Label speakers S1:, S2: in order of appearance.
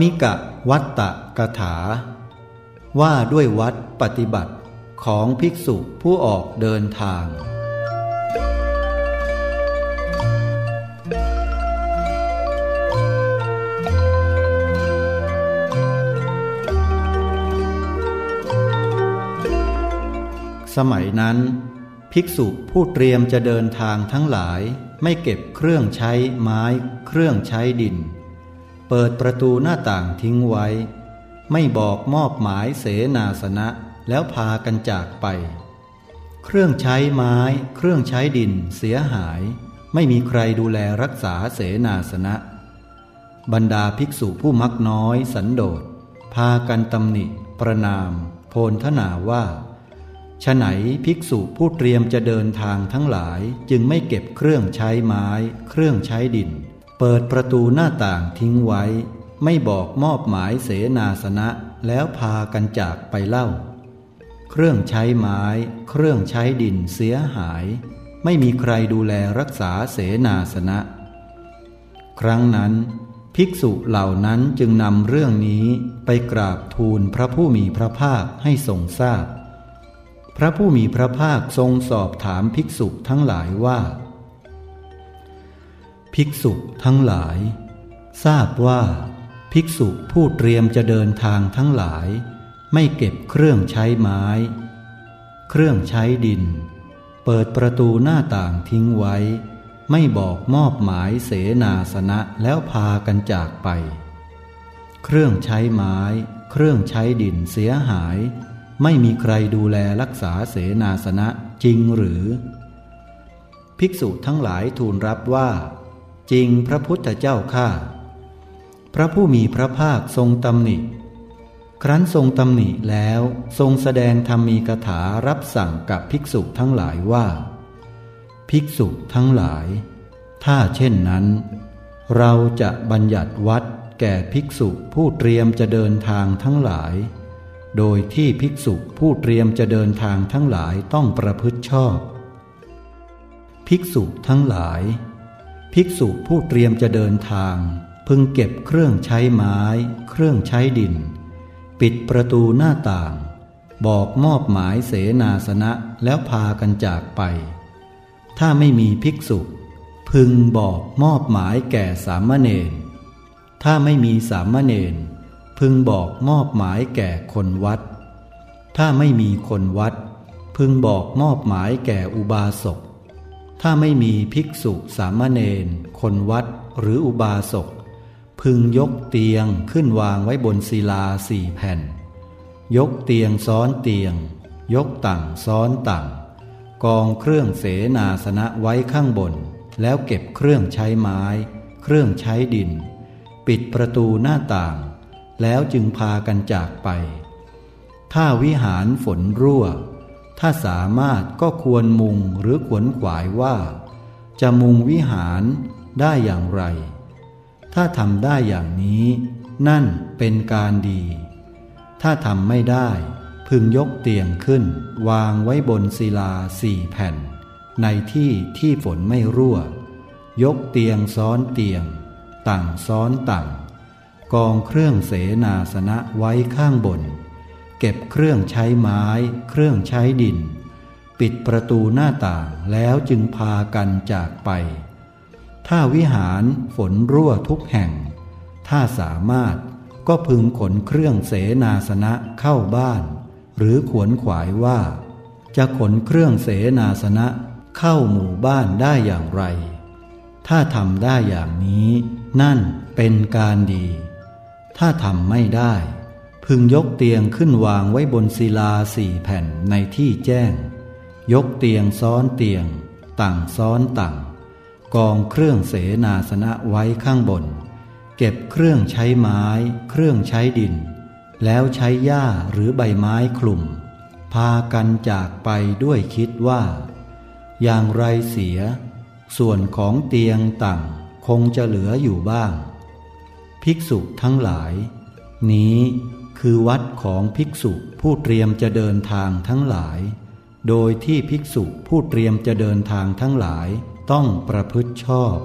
S1: มิกะวัตตะกถา ว่าด้วยวัดปฏิบัติของภิกษุผู้ออกเดินทาง สมัยนั้น ภิกษุผู้เตรียมจะเดินทางทั้งหลายไม่เก็บเครื่องใช้ไม้เครื่องใช้ดิน เปิดประตูหน้าต่างทิ้งไว้ ไม่บอกมอบหมายเสนาสนะแล้วพากันจากไป เครื่องใช้ไม้ เครื่องใช้ดินเสียหาย ไม่มีใครดูแลรักษาเสนาสนะ บรรดาภิกษุผู้มักน้อยสันโดษ พากันตำหนิ ประนาม โพลทนาว่าฉไหนภิกษุผู้เตรียมจะเดินทางทั้งหลายจึงไม่เก็บเครื่องใช้ไม้ เครื่องใช้ดิน เปิดประตูหน้าต่างทิ้งไว้ ไม่บอกมอบหมายเสนาสนะแล้วพากันจากไปเล่า เครื่องใช้ไม้ เครื่องใช้ดินเสียหาย ไม่มีใครดูแลรักษาเสนาสนะ ครั้งนั้น ภิกษุเหล่านั้นจึงนำเรื่องนี้ไปกราบทูลพระผู้มีพระภาคให้ทรงทราบพพระผู้มีพระภาคทรงสอบถามภิกษุทั้งหลายว่า ภิกษุทั้งหลาย ทราบว่า ภิกษุผู้เตรียมจะเดินทางทั้งหลาย ไม่เก็บเครื่องใช้ไม้ เครื่องใช้ดิน เปิดประตูหน้าต่างทิ้งไว้ ไม่บอกมอบหมายเสนาสนะแล้วพากันจากไป เครื่องใช้ไม้ เครื่องใช้ดินเสียหาย ไม่มีใครดูแลรักษาเสนาสนะจริงหรือ ภิกษุทั้งหลายทูลรับว่า จริงพระพุทธเจ้าข้าพระผู้มีพระภาคทรงตำหนิ ครั้นทรงตำหนิแล้วทรงแสดงธรรมีกถารับสั่งกับภิกษุทั้งหลายว่า ภิกษุทั้งหลาย ถ้าเช่นนั้น เราจะบัญญัติวัดแก่ภิกษุผู้เตรียมจะเดินทางทั้งหลาย โดยที่ภิกษุผู้เตรียมจะเดินทางทั้งหลายต้องประพฤติชอบ ภิกษุทั้งหลาย ภิกษุผู้เตรียมจะเดินทาง พึงเก็บเครื่องใช้ไม้ เครื่องใช้ดิน ปิดประตูหน้าต่าง บอกมอบหมายเสนาสนะแล้วพากันจากไป ถ้าไม่มีภิกษุ พึงบอกมอบหมายแก่สามเณรถ้าไม่มีสามเณรพึงบอกมอบหมายแก่คนวัด ถ้าไม่มีคนวัด พึงบอกมอบหมายแก่อุบาสก ถ้าไม่มีภิกษุสามเณรคนวัดหรืออุบาสก พึงยกเตียงขึ้นวางไว้บนศิลาสี่แผ่น ยกเตียงซ้อนเตียง ยกต่างซ้อนต่าง กองเครื่องเสนาสนะไว้ข้างบน แล้วเก็บเครื่องใช้ไม้ เครื่องใช้ดิน ปิดประตูหน้าต่าง แล้วจึงพากันจากไป ถ้าวิหารฝนรั่ว ถ้าสามารถก็ควรมุงหรือขวนขวายว่า จะมุงวิหารได้อย่างไร ถ้าทำได้อย่างนี้ นั่นเป็นการดี ถ้าทำไม่ได้ พึงยกเตียงขึ้น วางไว้บนศิลาสี่แผ่น ในที่ที่ฝนไม่รั่ว ยกเตียงซ้อนเตียง ต่างซ้อนต่าง กองเครื่องเสนาสนะไว้ข้างบน เก็บเครื่องใช้ไม้ เครื่องใช้ดิน ปิดประตูหน้าต่างแล้วจึงพากันจากไป ถ้าวิหารฝนรั่วทุกแห่ง ถ้าสามารถก็พึงขนเครื่องเสนาสนะเข้าบ้าน หรือขวนขวายว่า จะขนเครื่องเสนาสนะเข้าหมู่บ้านได้อย่างไร ถ้าทำได้อย่างนี้ นั่นเป็นการดี ถ้าทำไม่ได้ พึงยกเตียงขึ้นวางไว้บนศิลาสี่แผ่นในที่แจ้ง ยกเตียงซ้อนเตียง ต่างซ้อนต่าง กองเครื่องเสนาสนะไว้ข้างบน เก็บเครื่องใช้ไม้ เครื่องใช้ดิน แล้วใช้หญ้าหรือใบไม้คลุม พากันจากไปด้วยคิดว่า อย่างไรเสีย ส่วนของเตียงต่างคงจะเหลืออยู่บ้าง ภิกษุทั้งหลาย นี้ คือวัดของภิกษุผู้เตรียมจะเดินทางทั้งหลาย โดยที่ภิกษุผู้เตรียมจะเดินทางทั้งหลายต้องประพฤติชอบ